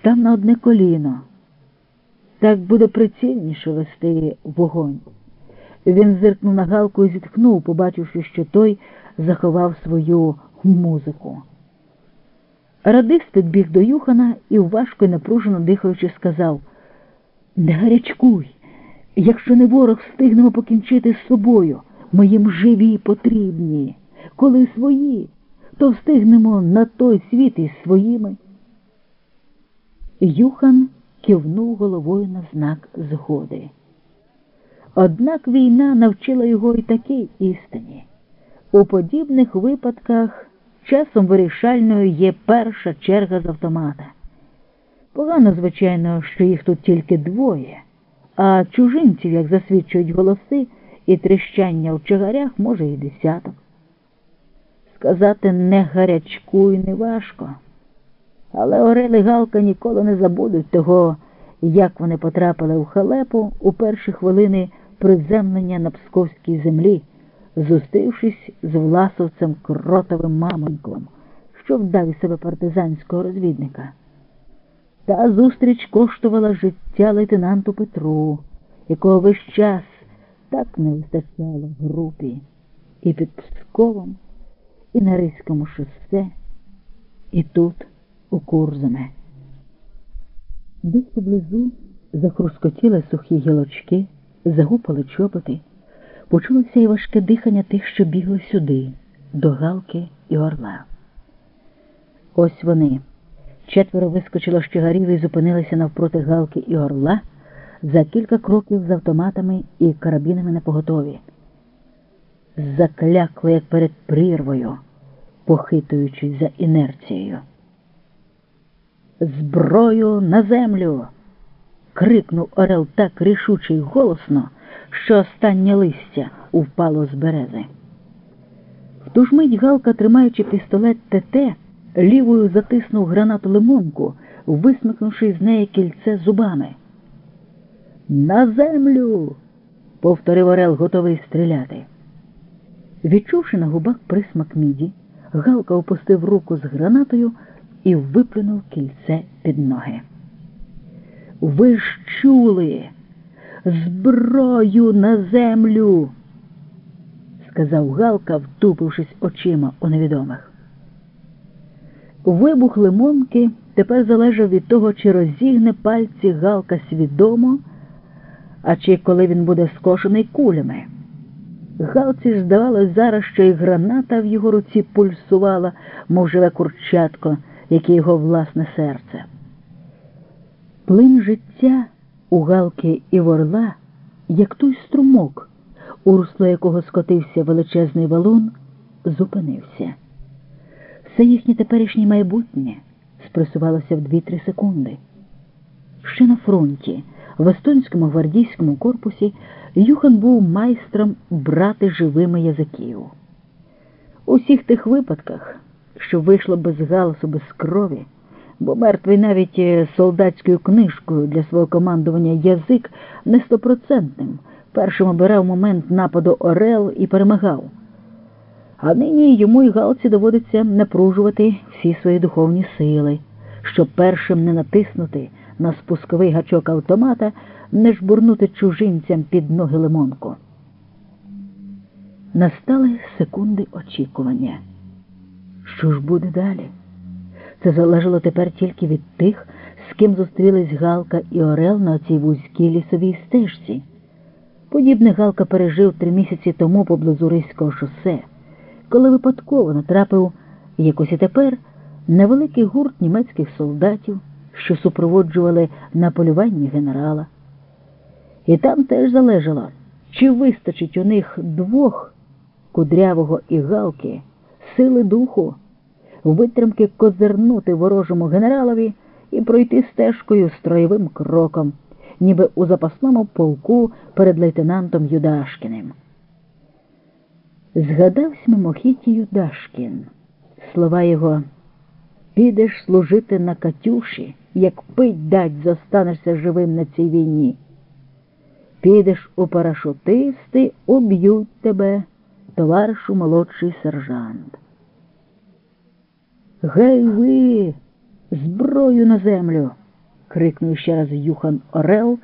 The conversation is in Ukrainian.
став на одне коліно. Так буде прицільніше вести вогонь. Він зиркнув на Галку і зітхнув, побачивши, що той заховав свою музику. Радист підбіг до Юхана і, важко і напружено дихаючи, сказав Не гарячкуй, якщо не ворог встигнемо покінчити з собою, ми їм живі потрібні. Коли свої, то встигнемо на той світ із своїми. Юхан кивнув головою на знак згоди. Однак війна навчила його і такій істині. У подібних випадках часом вирішальною є перша черга з автомата. Погано, звичайно, що їх тут тільки двоє, а чужинців, як засвідчують голоси, і тріщання в чагарях може і десяток. Сказати не гарячку і не важко. Але Орел і Галка ніколи не забудуть того, як вони потрапили у халепу у перші хвилини приземлення на псковській землі, зустрівшись з власовцем кротовим мамоньком, що вдав із себе партизанського розвідника. Та зустріч коштувала життя лейтенанту Петру, якого весь час так не вистачало в групі і під Псковом, і на Ризькому шосе, і тут, у Курзаме. Десь поблизу захрускотіли сухі гілочки, загупали чоботи, почулося і важке дихання тих, що бігли сюди, до Галки і Орла. Ось вони. Четверо вискочило з чигарів і зупинилися навпроти Галки і Орла за кілька кроків з автоматами і карабінами на поготові. Заклякли, як перед прірвою, похитуючись за інерцією. Зброю на землю. крикнув Орел так рішуче й голосно, що останнє листя упало з берези. В ту ж мить Галка, тримаючи пістолет ТТ, лівою затиснув гранату лимонку, висмикнувши з неї кільце зубами. На землю. повторив Орел, готовий стріляти. Відчувши на губах присмак міді, Галка опустив руку з гранатою і виплюнув кільце під ноги. Ви ж чули зброю на землю, сказав Галка, втупившись очима у невідомих. Вибух лимонки тепер залежав від того, чи розігне пальці Галка свідомо, а чи коли він буде скошений кулями. Галці ж здавалось зараз, що і граната в його руці пульсувала, мов живе курчатко, як і його власне серце. Плин життя у Галки і ворла, як той струмок, у русло якого скотився величезний валун, зупинився. Все їхнє теперішнє майбутнє спресувалося в дві-три секунди. Ще на фронті, в Естонському гвардійському корпусі, Юхан був майстром брати живими язиків. У всіх тих випадках, що вийшло без галасу, без крові, бо мертвий навіть е, солдатською книжкою для свого командування язик не стопроцентним, першим обирав момент нападу Орел і перемагав. А нині йому і Галці доводиться напружувати всі свої духовні сили, щоб першим не натиснути на спусковий гачок автомата, не жбурнути чужинцям під ноги лимонку. Настали секунди очікування. Що ж буде далі? Це залежало тепер тільки від тих, з ким зустрілись Галка і Орел на цій вузькій лісовій стежці. Подібне Галка пережив три місяці тому поблизу Ризького шосе, коли випадково натрапив якось і тепер невеликий гурт німецьких солдатів, що супроводжували на полюванні генерала. І там теж залежало, чи вистачить у них двох кудрявого і галки сили духу витримки козирнути ворожому генералові і пройти стежкою строєвим кроком, ніби у запасному полку перед лейтенантом Юдашкіним. Згадався мимохіті Юдашкін. Слова його підеш служити на Катюші, як пить дать, зостанешся живим на цій війні. Підеш у парашутисти, уб'ють тебе, товаришу молодший сержант. Гей ви, зброю на землю, крикнув ще раз Юхан Орел.